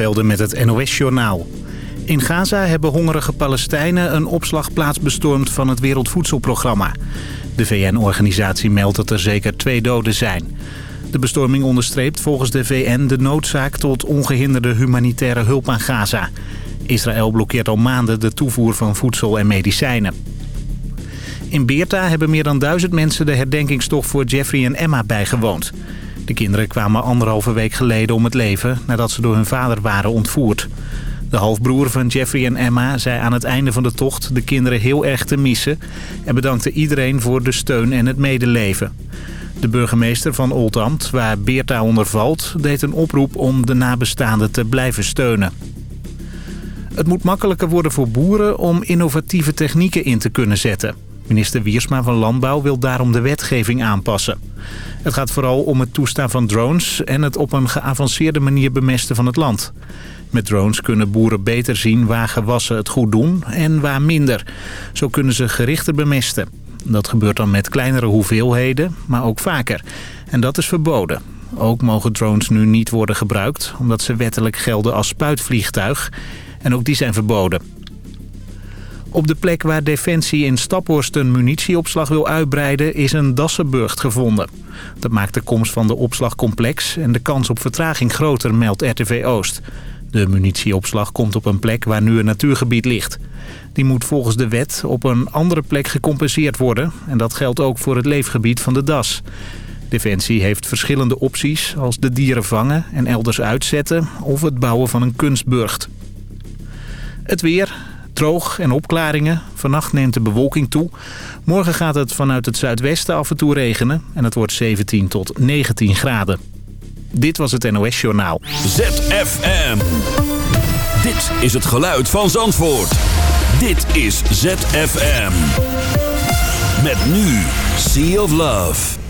Velde met het NOS-journaal. In Gaza hebben hongerige Palestijnen een opslagplaats bestormd van het Wereldvoedselprogramma. De VN-organisatie meldt dat er zeker twee doden zijn. De bestorming onderstreept volgens de VN de noodzaak tot ongehinderde humanitaire hulp aan Gaza. Israël blokkeert al maanden de toevoer van voedsel en medicijnen. In Beerta hebben meer dan duizend mensen de herdenkingstocht voor Jeffrey en Emma bijgewoond. De kinderen kwamen anderhalve week geleden om het leven nadat ze door hun vader waren ontvoerd. De halfbroer van Jeffrey en Emma zei aan het einde van de tocht de kinderen heel erg te missen... en bedankte iedereen voor de steun en het medeleven. De burgemeester van Oldambt, waar Beerta onder valt, deed een oproep om de nabestaanden te blijven steunen. Het moet makkelijker worden voor boeren om innovatieve technieken in te kunnen zetten. Minister Wiersma van Landbouw wil daarom de wetgeving aanpassen. Het gaat vooral om het toestaan van drones en het op een geavanceerde manier bemesten van het land. Met drones kunnen boeren beter zien waar gewassen het goed doen en waar minder. Zo kunnen ze gerichter bemesten. Dat gebeurt dan met kleinere hoeveelheden, maar ook vaker. En dat is verboden. Ook mogen drones nu niet worden gebruikt... omdat ze wettelijk gelden als spuitvliegtuig. En ook die zijn verboden. Op de plek waar Defensie in Staphorst een munitieopslag wil uitbreiden... is een Dassenburgt gevonden. Dat maakt de komst van de opslag complex... en de kans op vertraging groter, meldt RTV Oost. De munitieopslag komt op een plek waar nu een natuurgebied ligt. Die moet volgens de wet op een andere plek gecompenseerd worden. En dat geldt ook voor het leefgebied van de DAS. Defensie heeft verschillende opties als de dieren vangen en elders uitzetten... of het bouwen van een kunstburgt. Het weer, droog en opklaringen. Vannacht neemt de bewolking toe. Morgen gaat het vanuit het zuidwesten af en toe regenen. En het wordt 17 tot 19 graden. Dit was het NOS Journaal. ZFM. Dit is het geluid van Zandvoort. Dit is ZFM. Met nu Sea of Love.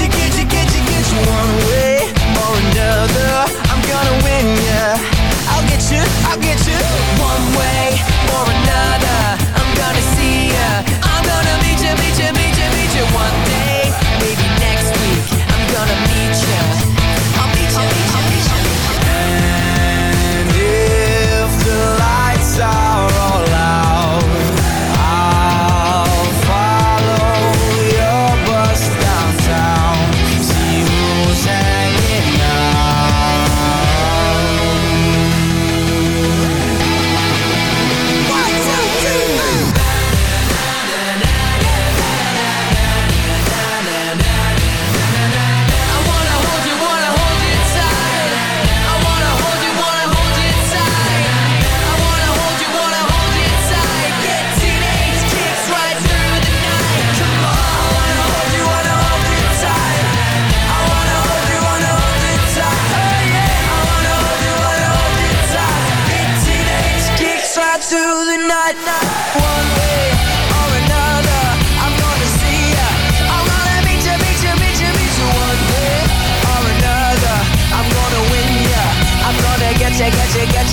you, get you, get you, get you. One way or another, I'm gonna win ya. I'll get you, I'll get you. One way or another, I'm gonna see ya. I'm gonna meet you, meet you, meet you, meet you. One day, maybe next week, I'm gonna meet ya.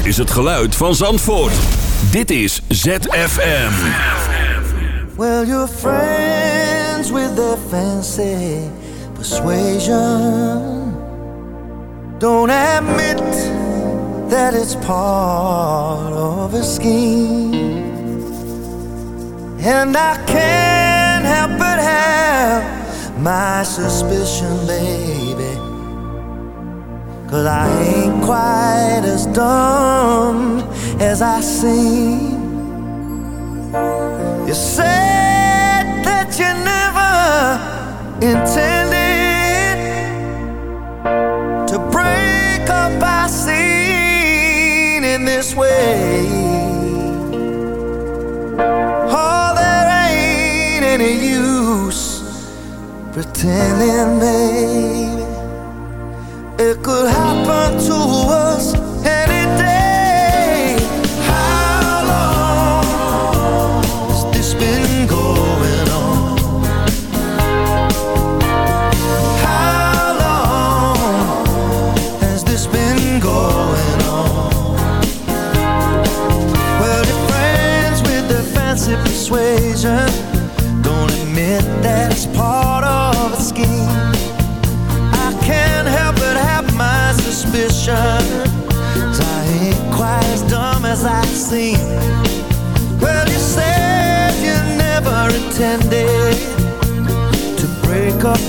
Dit is het geluid van Zandvoort. Dit is ZFM. Well, you're friends with their fancy persuasion. Don't admit that it's part of a scheme. And I can't help but have my suspicion, baby. Cause I ain't quite as dumb as I seem. You said that you never intended to break up our scene in this way. Oh, there ain't any use pretending, baby. It could happen to us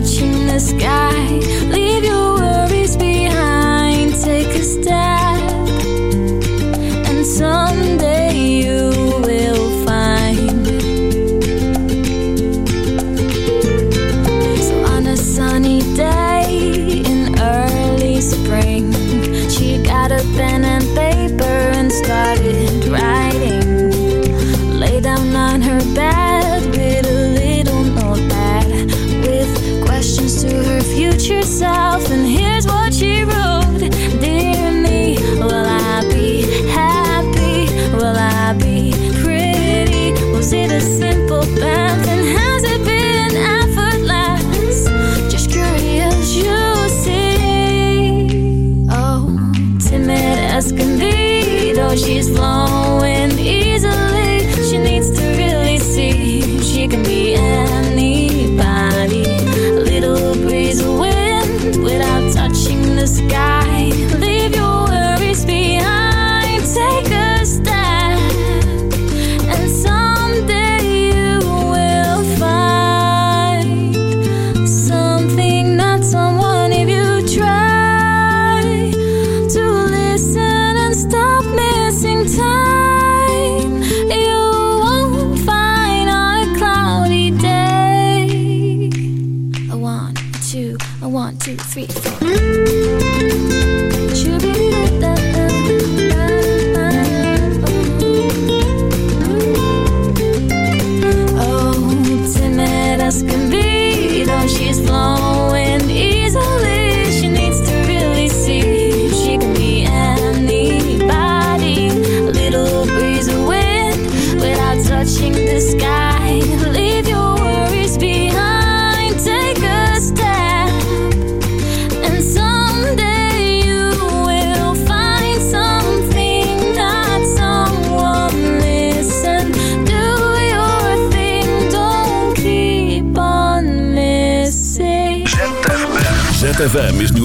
touching the sky.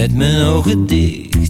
met mijn ogen dicht.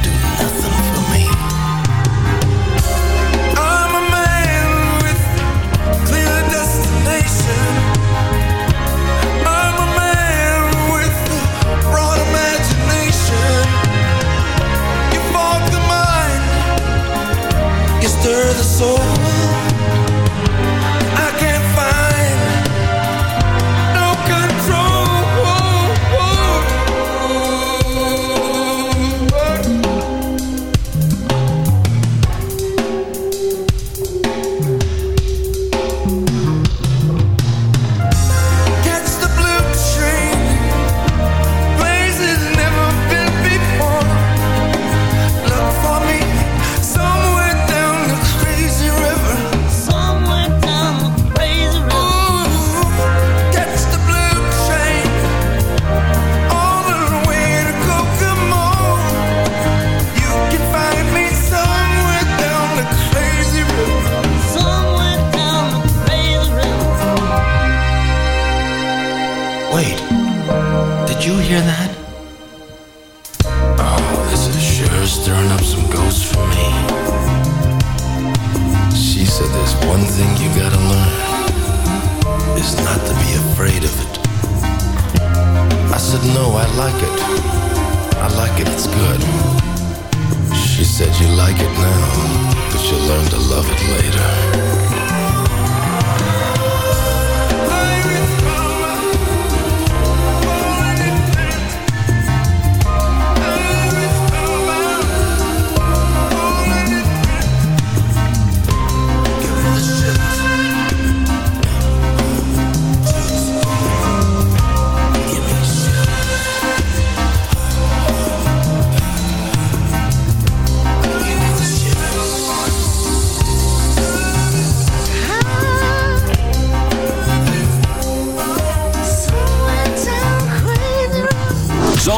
soul.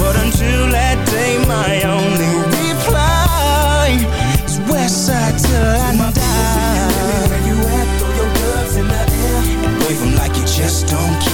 But until that day, my only reply is Westside till I die. Where you at? Throw your gloves in the air and like you just don't care.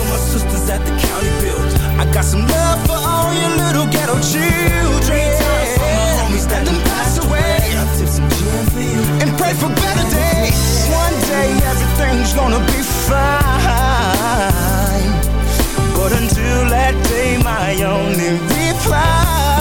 Sisters at the county build. I got some love for all your little ghetto children. For my homies that done passed away. I tip some gin for you and pray for better days. One day everything's gonna be fine. But until that day, my only reply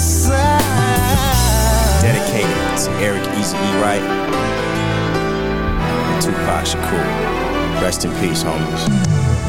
Side. Dedicated to Eric Easy E. Wright and Tupac Shakur. Rest in peace, homies.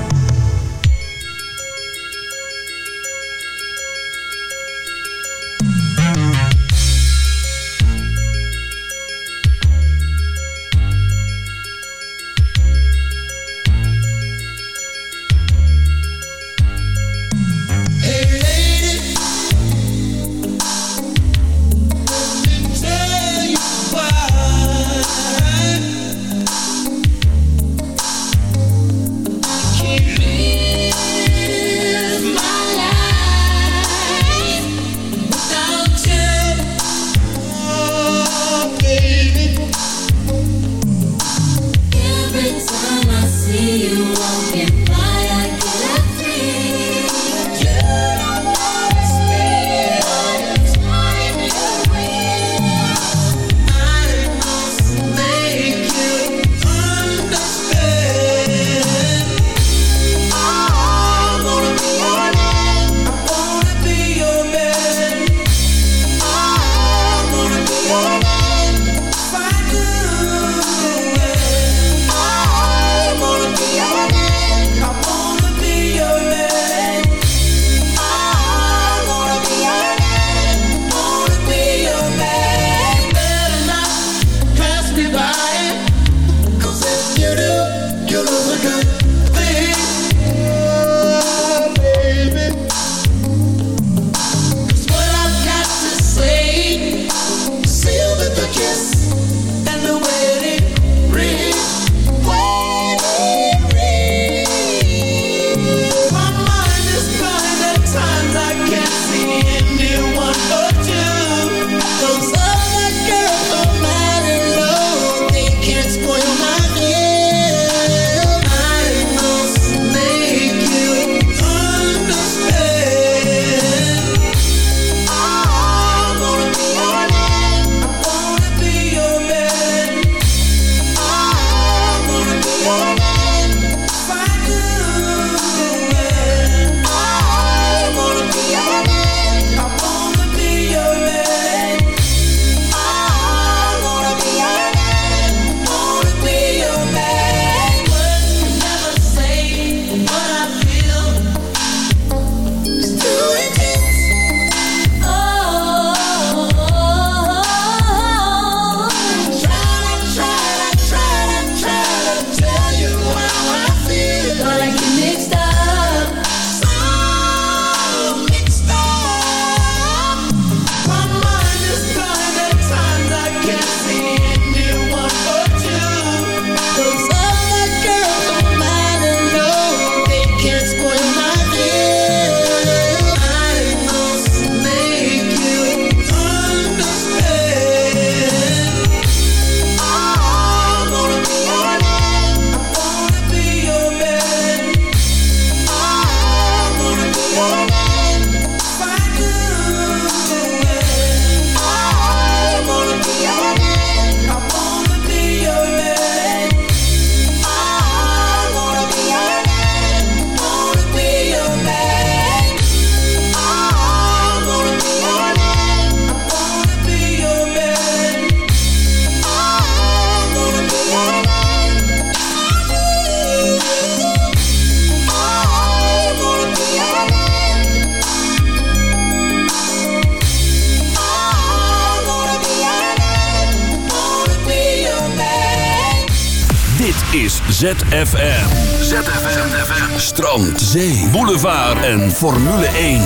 Formule 1.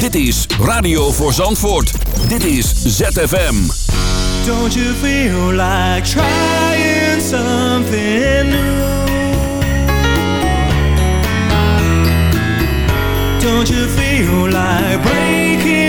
Dit is Radio voor Zandvoort. Dit is ZFM. Don't you feel like trying something new? Don't you feel like breaking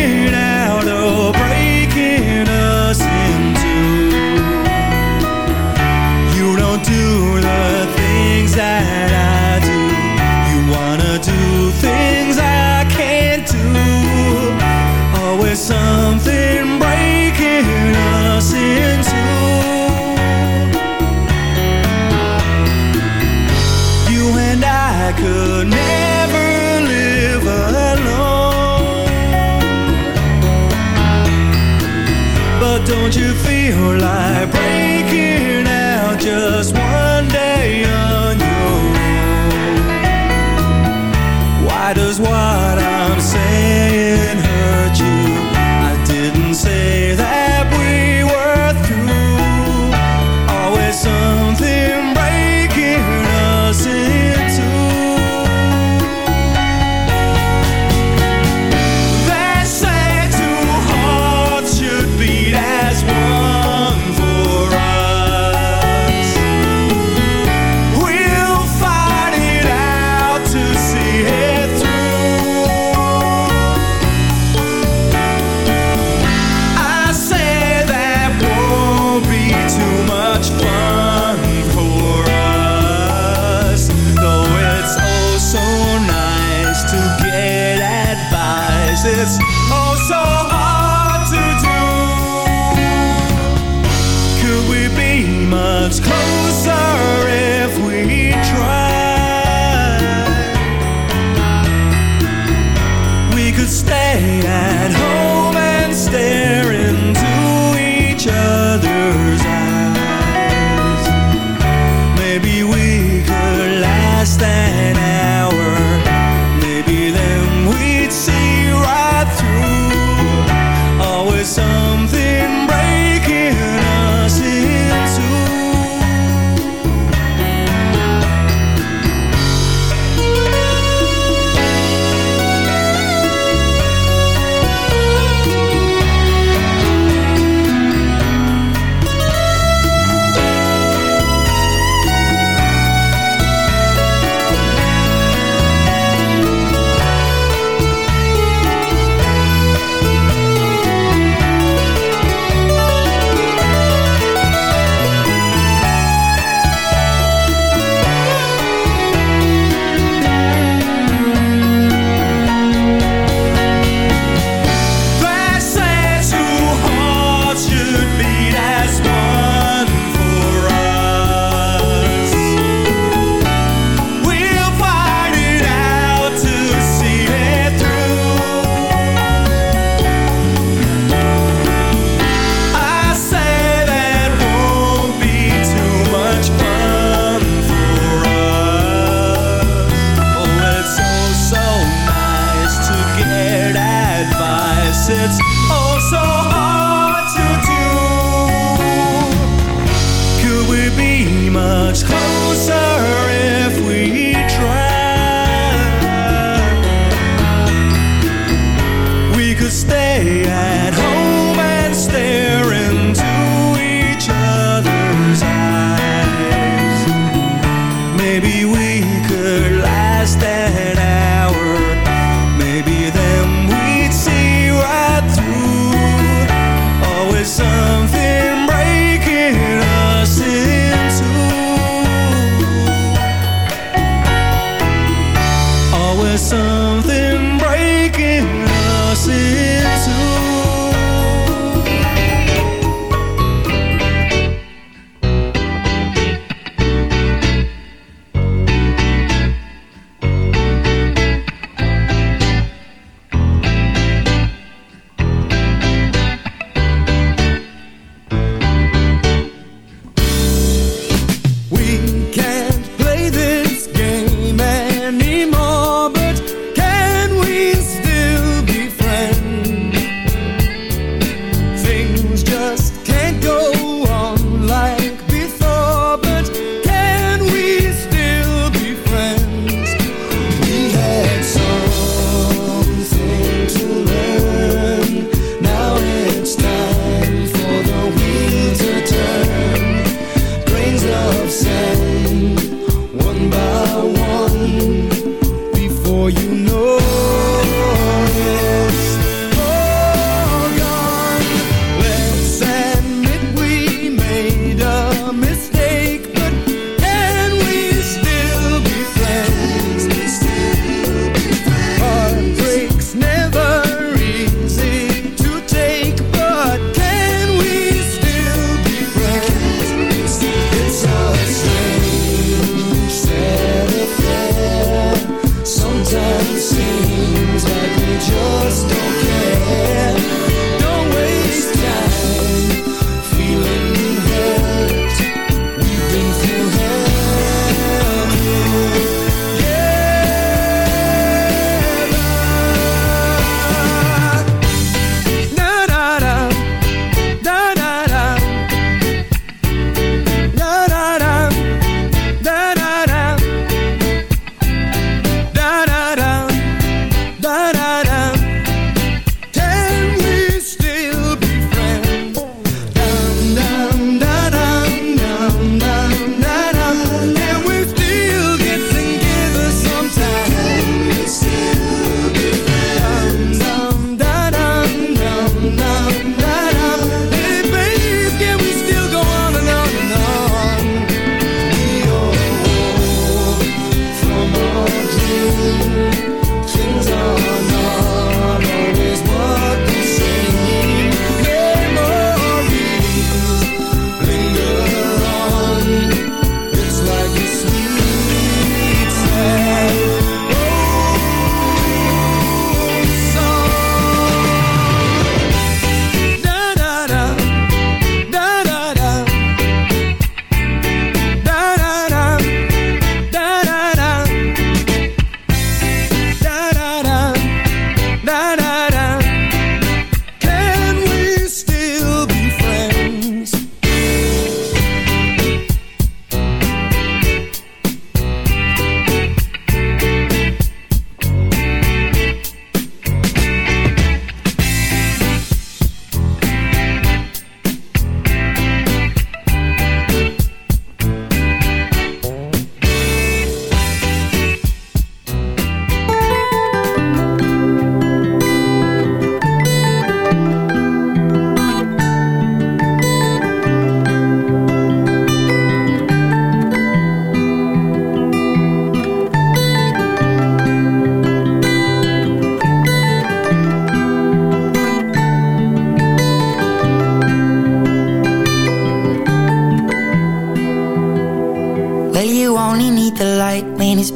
something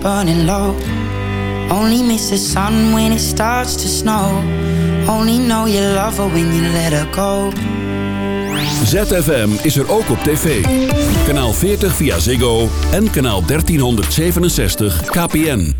burning low only miss the sun when it starts to snow. Only know you love her when you let her go. ZFM is er ook op tv. Kanaal 40 via Ziggo en kanaal 1367 KPN.